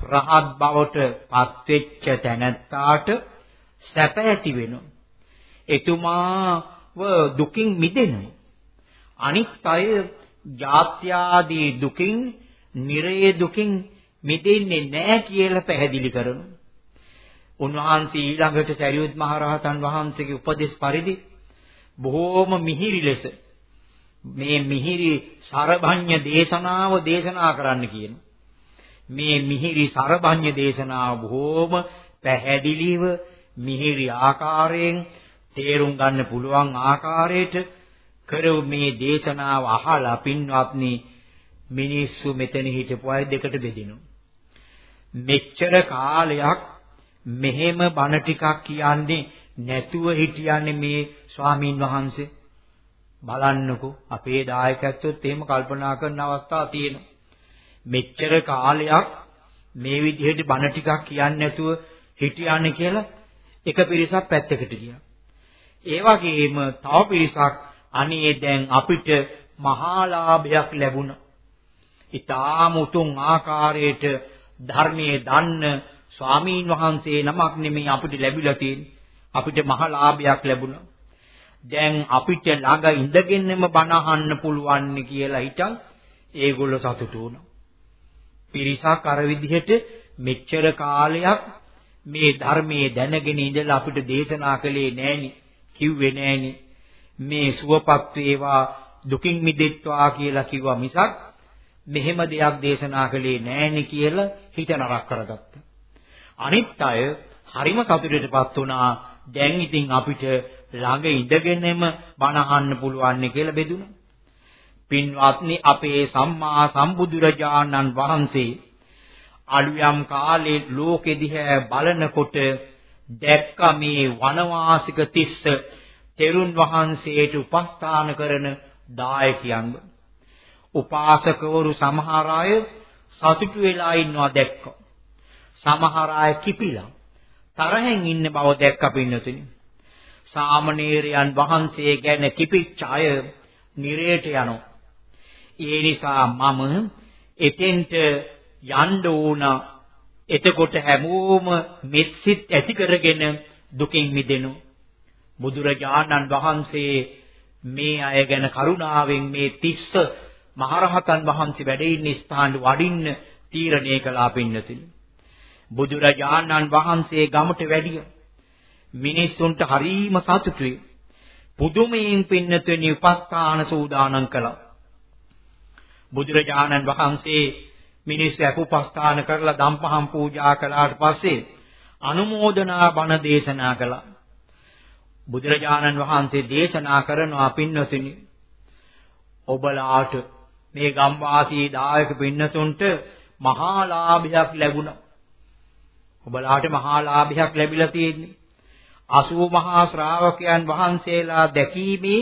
රහත් බවට පත්වෙච්ච තැනැත්තාට සැප ඇති වෙනවා. එතුමාව දුකින් මිදෙනවා. අනිත් අය ජාත්‍යාදී දුකින්, නිරේ දුකින් මිදෙන්නේ නැහැ කියලා පැහැදිලි කරනවා. උන්වහන්සේ ඊළඟට සරියුත් මහ රහතන් වහන්සේගේ උපදේශ පරිදි බොහෝම මිහිරි ලෙස මේ මිහිරි සරභඤ්ඤ දේශනාව දේශනා කරන්න කියනවා. මේ මිහිරි සරභඤ්ඤ දේශනාව බොහෝම පැහැදිලිව මිහිරි ආකාරයෙන් තේරුම් ගන්න පුළුවන් ආකාරයට කරව මේ දේශනාව අහලා පින්වත්නි මිනිස්සු මෙතන හිටපු අය දෙකට බෙදෙනවා. මෙච්චර කාලයක් මෙහෙම බණ ටිකක් කියන්නේ නැතුව හිටියන්නේ මේ ස්වාමින් වහන්සේ බලන්නකෝ අපේ දායකත්වොත් එහෙම කල්පනා කරන අවස්ථා තියෙනවා. මෙච්චර කාලයක් මේ විදිහට බණ ටිකක් කියන්නේ නැතුව හිටියන්නේ කියලා එක පිරිසක් පැත්තකට ගියා. ඒ වගේම තව පිරිසක් අනේ දැන් අපිට මහා ලාභයක් ලැබුණා. ඊටාම උතුම් ආකාරයට ධර්මයේ දන්න ස්වාමීන් වහන්සේ නමක් නෙමෙයි අපිට ලැබිලා තියෙන්නේ. අපිට මහා ලාභයක් ලැබුණා. දැන් අපිට ළඟ ඉඳගෙනම බණ අහන්න පුළුවන් කියලා හිතන් ඒගොල්ලෝ සතුටු වුණා. පිරිසක් අර විදිහට මෙච්චර කාලයක් මේ ධර්මයේ දැනගෙන ඉඳලා අපිට දේශනා කළේ නෑනි කිව්වේ නෑනි මේ සුවපත් වේවා දුකින් මිදෙත්වා කියලා කිව්වා මිසක් මෙහෙම දෙයක් දේශනා කළේ නෑනි කියලා හිත නරක කරගත්තා. අනිත් අය හරිම සතුටටපත් වුණා. දැන් ඉතින් අපිට ළඟ ඉඳගෙනම බණ අහන්න පුළුවන් කියලා බෙදුණා. පින්වත්නි අපේ සම්මා සම්බුදුරජාණන් වහන්සේ අලුයම් කාලේ ලෝකෙ දිහා බලනකොට දැක්ක මේ වනවාසික තිස්ස තෙරුන් වහන්සේට උපස්ථාන කරන දායකයන්ව උපාසකවරු සමහර අය සතුටු වෙලා ඉන්නවා දැක්ක. සමහර අය කිපිලා තරහෙන් ඉන්න බව දැක්ක පින්නතුනි. සාමණේරයන් වහන්සේ ගැන කිපිච්ච අය නිරේට යනවා. ඒ නිසා මම එතෙන්ට යන්න ඕන. එතකොට හැමෝම මෙත්සිට ඇති කරගෙන දුකින් මිදෙනු. බුදුරජාණන් වහන්සේ මේ අය ගැන කරුණාවෙන් මේ තිස්ස මහරහතන් වහන්සේ වැඩ ඉන්න ස්ථාන වඩින්න තීරණය කළා පින්නතුනි. බුදුරජාණන් වහන්සේ ගමට වැඩිය. මිනිස්සුන්ට හරීම සතුටුයි. පුදුමයෙන් පින්නතුනි උපස්ථාන සූදානම් කළා. බුදුරජාණන් වහන්සේ මිනිස් අපුපස්ථාන කරලා දම්පහම් පූජා කළාට පස්සේ අනුමෝදනා බණ දේශනා කළා. බුදුරජාණන් වහන්සේ දේශනා කරනවා පින්නතුනි ඔබලාට මේ ගම්වාසී දායක පින්නතුන්ට මහා ලාභයක් ලැබුණා. ඔබලාට මහා ලාභයක් ලැබිලා තියෙන්නේ. 80 මහා ශ්‍රාවකයන් වහන්සේලා දැකීමේ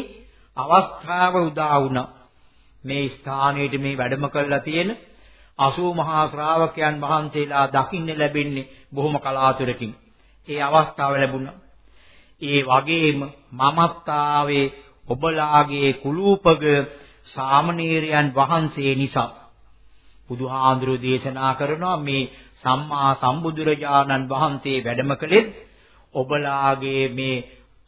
අවස්ථාව උදා වුණා. මේ ස්ථානයේ මේ වැඩම කරලා තියෙන 80 මහා ශ්‍රාවකයන් වහන්සේලා දකින්න ලැබෙන්නේ බොහොම කලාතුරකින්. ඒ අවස්ථාව ලැබුණා. ඒ වගේම මමත්තාවේ ඔබලාගේ කුලූපග සාමණේරයන් වහන්සේ නිසා බුදුහාඳුරු දේශනා කරනවා මේ සම්මා සම්බුදුරජාණන් වහන්සේ වැඩම කළේ ඔබලාගේ මේ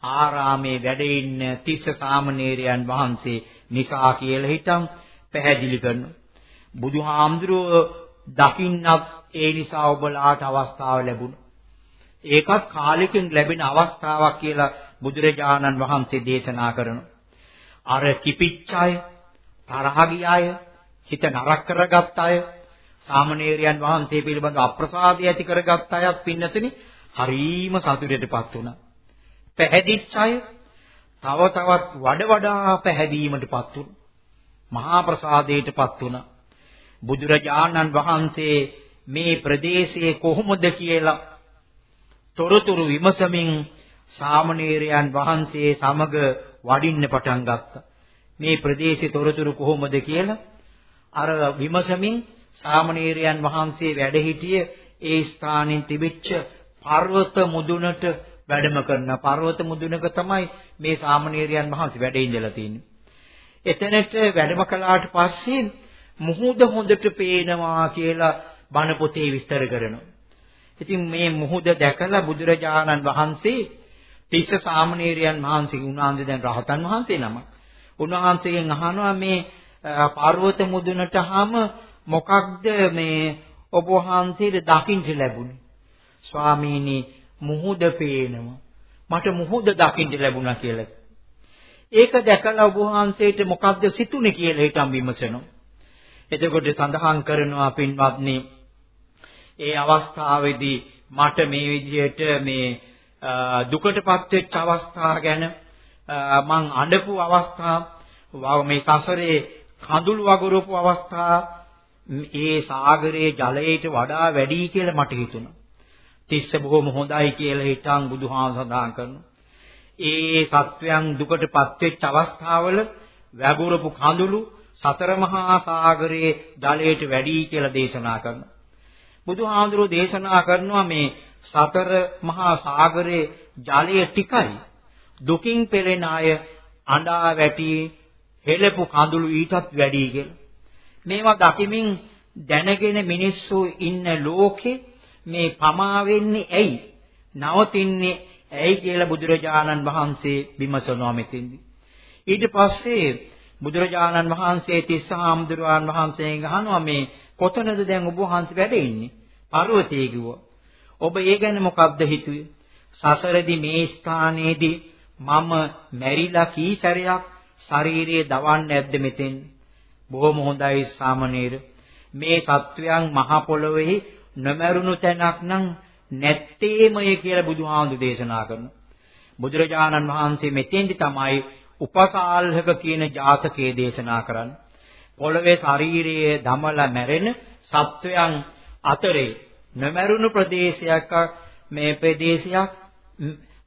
ආරාමේ වැඩ ඉන්න තිස්ස සාමණේරයන් වහන්සේ නිසා කියලා හිතම් පැහැදිලි කරනවා. බුදුහාමුදුරුව දකින්නක් ඒ නිසා ඔබලාට අවස්ථාව ලැබුණා. ඒකත් කාලෙකින් ලැබෙන අවස්ථාවක් කියලා බුදුරජාණන් වහන්සේ දේශනා කරනවා. අර කිපිච්ච අය, තරහ ගිය අය, හිත නරක කරගත් අය, සාමණේරයන් වහන්සේ පිළිබඳ අප්‍රසාදය ඇති කරගත් අයත් පින්නතනි හරීම සතුටටපත් වුණා. පැහැදිච්ච අය තව තවත් වඩ වඩා පැහැදීමටපත් වුණා. මහා ප්‍රසාදයටපත් වුණා. බුදුරජාණන් වහන්සේ මේ ප්‍රදේශයේ කොහොමද කියලා තොරතුරු විමසමින් සාමණේරයන් වහන්සේ සමග වඩින්න පටන් ගත්තා. මේ ප්‍රදේශයේ තොරතුරු කොහොමද කියලා අර විමසමින් සාමණේරයන් වහන්සේ වැඩ සිටියේ ඒ ස්ථානින් තිබිච්ච පර්වත මුදුනට වැඩම කරන පර්වත මුදුනක තමයි මේ සාමණේරයන් වහන්සේ වැඩ ඉඳලා තියෙන්නේ. එතනට වැඩම කළාට පස්සේ මුහුද හොඳට පේනවා කියලා බණ පොතේ විස්තර කරනවා. ඉතින් මේ මුහුද දැකලා බුදුරජාණන් වහන්සේ තිස්ස සාමණේරයන් වහන්සේ උන්වහන්සේ දැන් රහතන් වහන්සේ නම. උන්වහන්සේගෙන් අහනවා මේ පර්වත මුදුනටම මොකක්ද මේ ඔබ වහන්සේට දකින්න ලැබුණේ? ස්වාමීනි මුහුද පේනවා. මට මුහුද දකින්න ලැබුණා කියලා. ඒක දැකලා ඔබ වහන්සේට මොකද්ද සිතුනේ කියලා හිතන් විමසනවා. එතකොට සඳහන් කරනවා පින්වත්නි ඒ අවස්ථාවේදී මට මේ විදිහට මේ දුකටපත් වෙච්ච අවස්ථා ගැන මං අඬපු අවස්ථා මේ සසරේ කඳුළු වගුරුපු අවස්ථා ඒ සාගරයේ ජලයට වඩා වැඩි කියලා මට හිතුණා. තිස්ස බොහොම හොඳයි කියලා හිතන් බුදුහාම සඳහන් කරනවා. ඒ සත්වයන් දුකටපත් වෙච්ච අවස්ථාවල වැගුරපු කඳුළු සතර මහා සාගරයේ ජලයට වැඩි කියලා දේශනා කරනවා. බුදුහාමුදුරෝ දේශනා කරනවා මේ සතර මහා සාගරයේ ජලය ටිකයි දුකින් පෙළෙන අය අඬා වැටි හෙළපු කඳුළු ඊටත් වැඩි කියලා. මේවා දකිමින් දැනගෙන මිනිස්සු ඉන්න ලෝකේ මේ පමා වෙන්නේ ඇයි? නවතින්නේ ඇයි කියලා බුදුරජාණන් වහන්සේ විමසනවා මෙතෙන්දී. ඊට පස්සේ බුදුරජාණන් වහන්සේ තිස්සහාමුදුරුවන් වහන්සේගෙන් අහනවා මේ කොතනද දැන් ඔබ වහන්සේ වැඩ ඉන්නේ? පර්වතයේ කිව්වා. ඔබ ඒ ගැන මොකක්ද හිතුවේ? සසරදී මේ ස්ථානයේදී මම මැරිලා කී සැරයක් ශරීරයේ දවන්නේ නැද්ද මෙතෙන්? බොහොම හොඳයි සාමණේර. මේ සත්වයන් මහ පොළොවේ නොමරුණු තැනක් නම් නැත්තේමය කියලා බුදුහාමුදුරු දේශනා කරනවා. බුදුරජාණන් වහන්සේ මෙතෙන්දි තමයි උපසාල්හක කියන ජාතකයේ දේශනා කරන්නේ. පොළවේ ශරීරයේ දමලා මැරෙන සත්වයන් අතරේ නොමරුණු ප්‍රදේශයක් මේ ප්‍රදේශයක්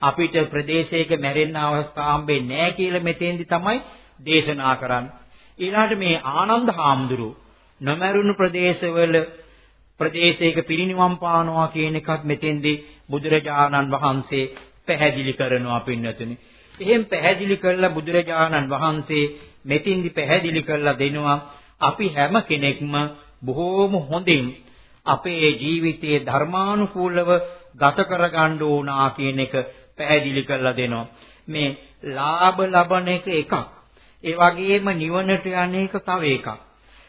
අපිට ප්‍රදේශයක මැරෙන්න අවස්ථාව හම්බෙන්නේ නැහැ කියලා මෙතෙන්දි තමයි දේශනා කරන්නේ. ඊළාට මේ ආනන්ද හාමුදුරුව නොමරුණු ප්‍රදේශවල ප්‍රදේශයක පිරිනිවන් පානවා කියන එකත් මෙතෙන්දී බුදුරජාණන් වහන්සේ පැහැදිලි කරනවා පින්නතුනි. එහෙන් පැහැදිලි කළා බුදුරජාණන් වහන්සේ මෙතින්දි පැහැදිලි කරලා දෙනවා අපි හැම කෙනෙක්ම බොහෝම හොඳින් අපේ ජීවිතයේ ධර්මානුකූලව ගත කරගන්න ඕනා කියන එක පැහැදිලි කරලා දෙනවා. මේ ලාභ ලබන එක එකක්. ඒ වගේම නිවනට යන එක තව එකක්.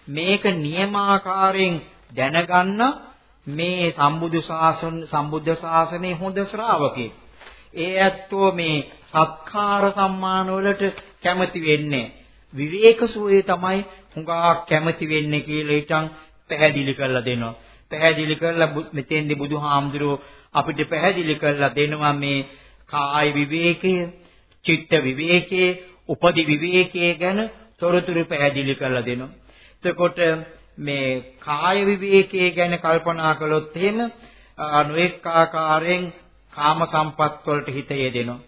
මේක නියමාකාරයෙන් දැනගන්න මේ සම්බුදු ශාසන සම්බුද්ධ ශාසනයේ හොඳ ශ්‍රාවකෙක්. ඒ ඇත්තෝ මේ සත්කාර සම්මාන වලට කැමති වෙන්නේ විවේක සුවේ තමයි හුඟා කැමති වෙන්නේ කියලා ඊටන් පැහැදිලි කරලා දෙනවා. පැහැදිලි කරලා මෙතෙන්දී බුදුහාමුදුරුවෝ අපිට පැහැදිලි කරලා දෙනවා මේ කාය විවේකය, චිත්ත විවේකය, උපදි විවේකය ගැන තොරතුරු පැහැදිලි කරලා දෙනවා. එතකොට මේ කාය විවේකයේ ගැන කල්පනා කළොත් එහෙම නොඑක ආකාරයෙන් කාම සම්පත් වලට හිත යෙදෙනවා.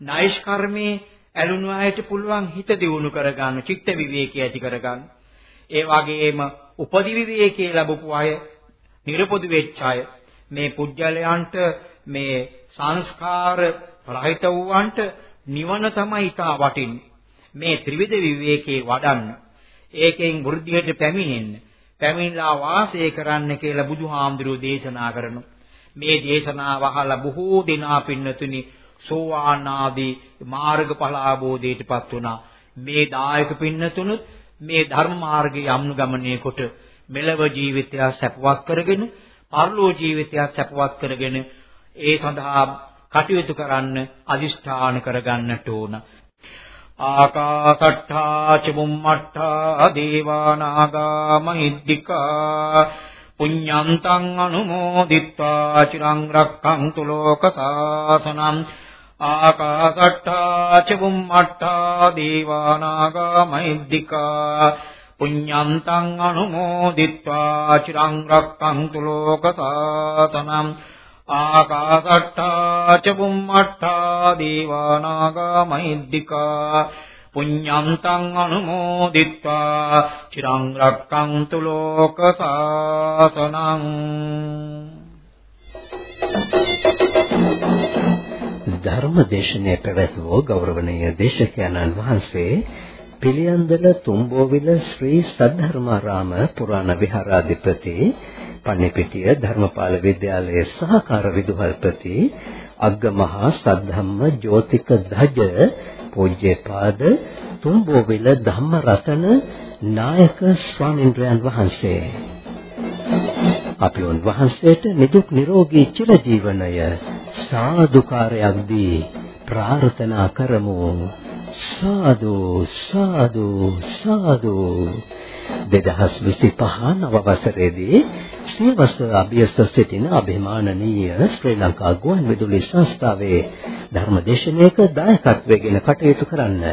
නෛෂ්කර්මයේ ඇලුණු අයට පුළුවන් හිත දියුණු කරගන්න, චිත්ත විවේකී ඇති කරගන්න. ඒ වගේම උපදි විවේකයේ ලැබපු අය, නිර්පොදු වෙච්ච අය මේ පුජ්‍යලයන්ට මේ සංස්කාර රහිත වූවන්ට නිවන තමයි ඊටා වටින්නේ. මේ ත්‍රිවිධ විවේකේ වඩන්න. ඒකෙන් වෘද්ධියට පැමිණෙන්න. පැමිණලා වාසය කරන්න කියලා බුදුහාමුදුරුවෝ දේශනා කරනවා. මේ දේශනාව අහලා බොහෝ දෙනා පින්නතුනි සෝවාන් ආදී මාර්ගඵල ආબોධයටපත් වුණා. මේ දායක පින්නතුනුත් මේ ධර්ම මාර්ගයේ යම්නු ගමනේ කොට මෙලව ජීවිතය සැපවත් කරගෙන පරලෝ ජීවිතය සැපවත් කරගෙන ඒ සඳහා කටයුතු කරන්න අදිෂ්ඨාන කරගන්නට ඕන. ආකාසට්ඨා චුම්මට්ඨා දේවානාගා මහිද්దికා පුඤ්ඤන්තං අනුමෝදිත්වා චිරං රක්ඛන්තු ලෝක සාසනං ආකාසට්ඨා චුම්මට්ඨා දේවානාගා මහිද්దికා පුඤ්ඤන්තං අනුමෝදිත්වා චිරං රක්ඛන්තු ලෝක සාසනං ආකාසට්ඨා ච බුම්මට්ඨා දීවානාගා මහිද්దికා පුඤ්ඤන්තං අනුමෝදිත්වා චිරං රක්ඛන්තු ලෝක සාසනං ධර්මදේශනයේ පැවැත්වූ ගෞරවනීය දේශකයන්න් වහන්සේ පිළියන්දල තුම්බෝවිල ශ්‍රී සද්ධර්මාරාම පුරාණ විහාරාධිපති පන්නිපිටිය ධර්මපාල විද්‍යාලයේ සහකාර විදුහල්පති අග්ගමහා සද්ධම්ම ජෝතික ධජ පූජ්‍යපාද තුම්බෝවිල ධම්මරතන නායක ස්වාමින්ද්‍රයන් වහන්සේ. අපි උන්වහන්සේට නිදුක් නිරෝගී චිරජීවනය සාදුකාරයක් දී ප්‍රාර්ථනා කරමු. සාදු සාදු සාදු. 2025 නව වසරේදී සියවස අභ්‍යස්ත සිටින අභිමානනීය ශ්‍රී ලංකා ගුවන්විදුලි සංස්ථාවේ ධර්මදේශනයක දායකත්වයෙන් කටයුතු කරන්න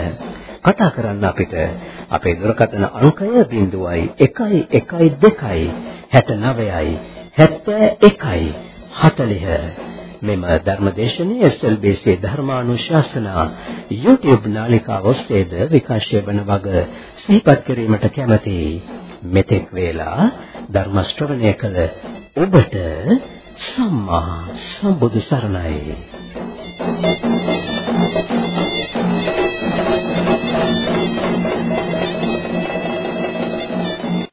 කතා කරන්න අපිට. අපේ දුරකථන අංකය 0112 69යි 71යි 40 මෙම ධර්මදේශනයේ SLBC ධර්මානුශාසනා YouTube නාලිකාව ඔස්සේද විකාශය වන වග සිහිපත් කිරීමට කැමැතියි. මෙතෙක් වේලා ධර්ම ශ්‍රවණය කළ ඔබට සම්මා සම්බුදු සරණයි. Thank you.